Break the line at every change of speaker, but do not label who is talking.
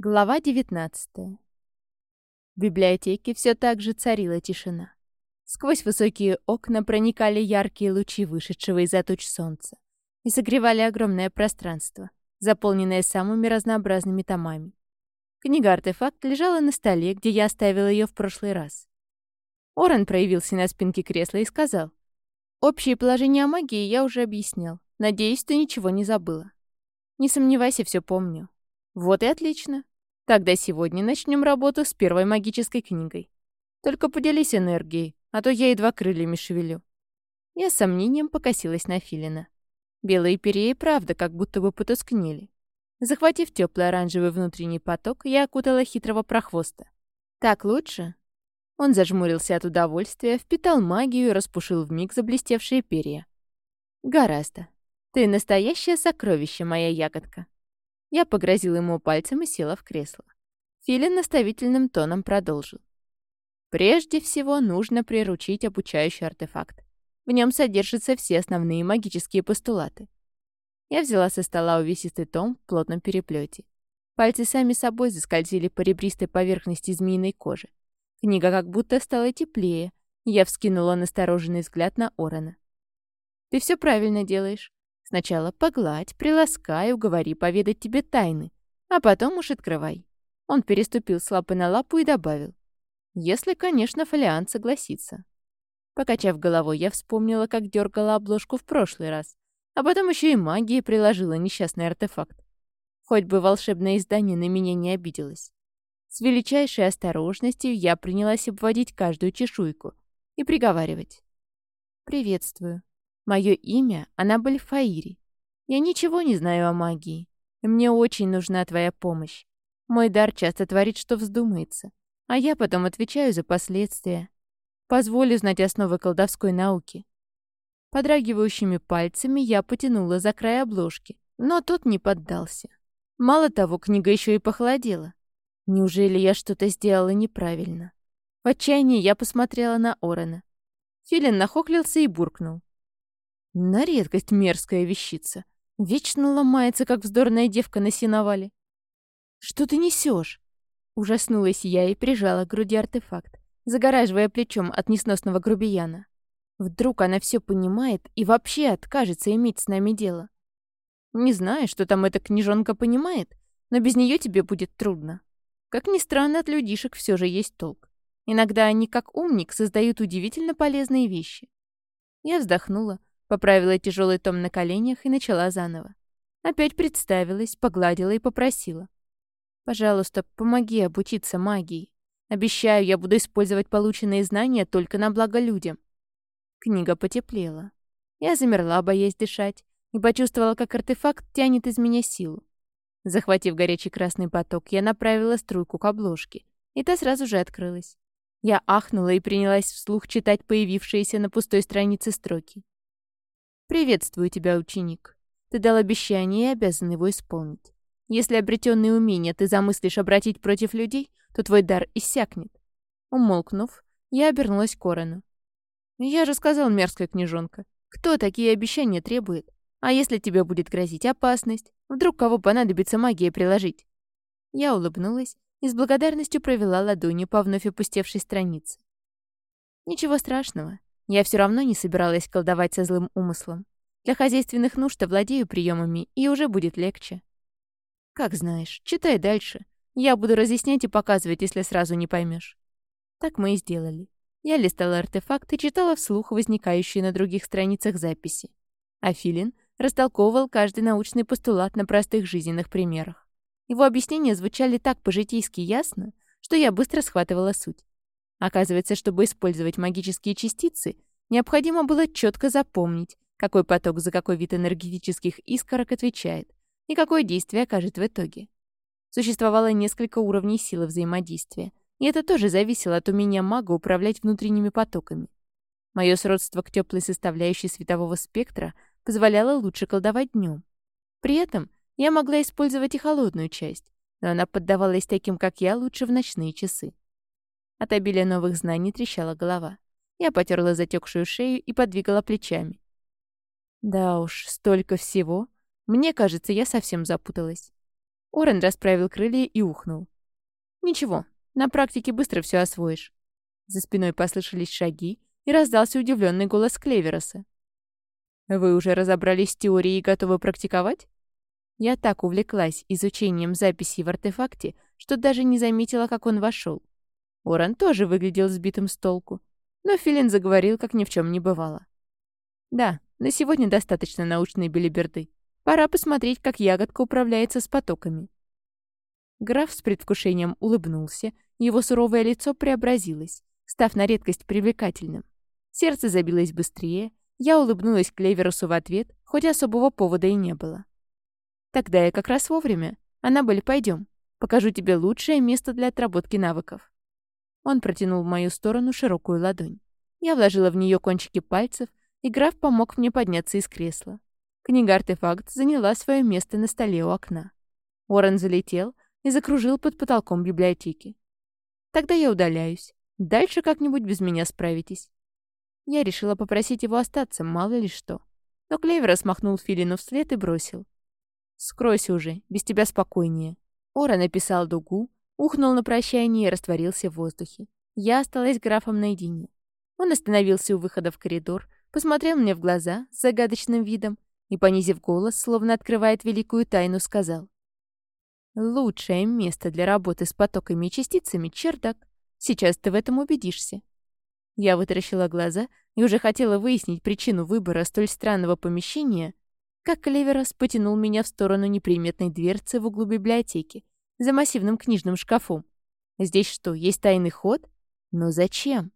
Глава 19 В библиотеке все так же царила тишина. Сквозь высокие окна проникали яркие лучи вышедшего из-за туч солнца и согревали огромное пространство, заполненное самыми разнообразными томами. Книга-артефакт лежала на столе, где я оставила ее в прошлый раз. Орен проявился на спинке кресла и сказал, «Общее положение о магии я уже объяснял. Надеюсь, ты ничего не забыла. Не сомневайся, все помню. Вот и отлично. Тогда сегодня начнем работу с первой магической книгой. Только поделись энергией, а то я едва крыльями шевелю. Я с сомнением покосилась на Филина. Белые перья и правда как будто бы потускнели. Захватив теплый оранжевый внутренний поток, я окутала хитрого прохвоста. «Так лучше?» Он зажмурился от удовольствия, впитал магию и распушил вмиг заблестевшие перья. «Гораздо. Ты настоящее сокровище, моя ягодка». Я погрозила ему пальцем и села в кресло. Филин наставительным тоном продолжил. Прежде всего, нужно приручить обучающий артефакт. В нем содержатся все основные магические постулаты. Я взяла со стола увесистый том в плотном переплете. Пальцы сами собой заскользили по ребристой поверхности змеиной кожи. Книга как будто стала теплее, я вскинула настороженный взгляд на Орена. «Ты все правильно делаешь. Сначала погладь, приласкай, уговори поведать тебе тайны, а потом уж открывай». Он переступил с лапы на лапу и добавил. «Если, конечно, Фолиант согласится». Покачав головой, я вспомнила, как дергала обложку в прошлый раз, а потом еще и магией приложила несчастный артефакт. Хоть бы волшебное издание на меня не обиделось. С величайшей осторожностью я принялась обводить каждую чешуйку и приговаривать. «Приветствую. Мое имя — Аннабель Фаири. Я ничего не знаю о магии. Мне очень нужна твоя помощь. Мой дар часто творит, что вздумается, а я потом отвечаю за последствия. Позволю знать основы колдовской науки. Подрагивающими пальцами я потянула за край обложки, но тот не поддался. Мало того, книга еще и похолодела. Неужели я что-то сделала неправильно? В отчаянии я посмотрела на Орена. Филин нахохлился и буркнул. На редкость мерзкая вещица. Вечно ломается, как вздорная девка на сеновале. «Что ты несешь? Ужаснулась я и прижала к груди артефакт, загораживая плечом от несносного грубияна. Вдруг она все понимает и вообще откажется иметь с нами дело. Не знаю, что там эта книжонка понимает, но без нее тебе будет трудно. Как ни странно, от людишек все же есть толк. Иногда они, как умник, создают удивительно полезные вещи. Я вздохнула, Поправила тяжелый том на коленях и начала заново. Опять представилась, погладила и попросила. «Пожалуйста, помоги обучиться магии. Обещаю, я буду использовать полученные знания только на благо людям». Книга потеплела. Я замерла, боясь дышать, и почувствовала, как артефакт тянет из меня силу. Захватив горячий красный поток, я направила струйку к обложке, и та сразу же открылась. Я ахнула и принялась вслух читать появившиеся на пустой странице строки. «Приветствую тебя, ученик. Ты дал обещание и обязан его исполнить. Если обретенные умения ты замыслишь обратить против людей, то твой дар иссякнет». Умолкнув, я обернулась к Корону. «Я же сказал, мерзкая княжонка, кто такие обещания требует? А если тебе будет грозить опасность? Вдруг кого понадобится магия приложить?» Я улыбнулась и с благодарностью провела ладонью по вновь опустевшей странице. «Ничего страшного. Я все равно не собиралась колдовать со злым умыслом. Для хозяйственных нужд владею приемами, и уже будет легче. Как знаешь, читай дальше. Я буду разъяснять и показывать, если сразу не поймешь. Так мы и сделали. Я листала артефакт и читала вслух возникающие на других страницах записи. А Филин растолковывал каждый научный постулат на простых жизненных примерах. Его объяснения звучали так по-житейски ясно, что я быстро схватывала суть. Оказывается, чтобы использовать магические частицы, необходимо было четко запомнить, какой поток за какой вид энергетических искорок отвечает и какое действие окажет в итоге. Существовало несколько уровней силы взаимодействия, и это тоже зависело от умения мага управлять внутренними потоками. Мое сродство к теплой составляющей светового спектра позволяло лучше колдовать днем. При этом я могла использовать и холодную часть, но она поддавалась таким, как я, лучше в ночные часы. От обилия новых знаний трещала голова. Я потерла затекшую шею и подвигала плечами. Да уж, столько всего. Мне кажется, я совсем запуталась. Орен расправил крылья и ухнул. «Ничего, на практике быстро все освоишь». За спиной послышались шаги, и раздался удивленный голос Клевероса. «Вы уже разобрались с теорией и готовы практиковать?» Я так увлеклась изучением записей в артефакте, что даже не заметила, как он вошел. Оран тоже выглядел сбитым с толку, но Филин заговорил, как ни в чем не бывало. «Да, на сегодня достаточно научной белиберды. Пора посмотреть, как ягодка управляется с потоками». Граф с предвкушением улыбнулся, его суровое лицо преобразилось, став на редкость привлекательным. Сердце забилось быстрее, я улыбнулась Клеверусу в ответ, хоть особого повода и не было. «Тогда я как раз вовремя. Аннабель, пойдем. Покажу тебе лучшее место для отработки навыков». Он протянул в мою сторону широкую ладонь. Я вложила в нее кончики пальцев, и граф помог мне подняться из кресла. Книга-артефакт заняла свое место на столе у окна. Уоррен залетел и закружил под потолком библиотеки. «Тогда я удаляюсь. Дальше как-нибудь без меня справитесь». Я решила попросить его остаться, мало ли что. Но Клевер смахнул Филину вслед и бросил. «Скройся уже, без тебя спокойнее». Ора написал дугу, ухнул на прощание и растворился в воздухе. Я осталась графом наедине. Он остановился у выхода в коридор, посмотрел мне в глаза с загадочным видом и, понизив голос, словно открывает великую тайну, сказал. «Лучшее место для работы с потоками и частицами — чердак. Сейчас ты в этом убедишься. Я вытаращила глаза и уже хотела выяснить причину выбора столь странного помещения, как Клеверос потянул меня в сторону неприметной дверцы в углу библиотеки за массивным книжным шкафом. Здесь что, есть тайный ход? Но зачем?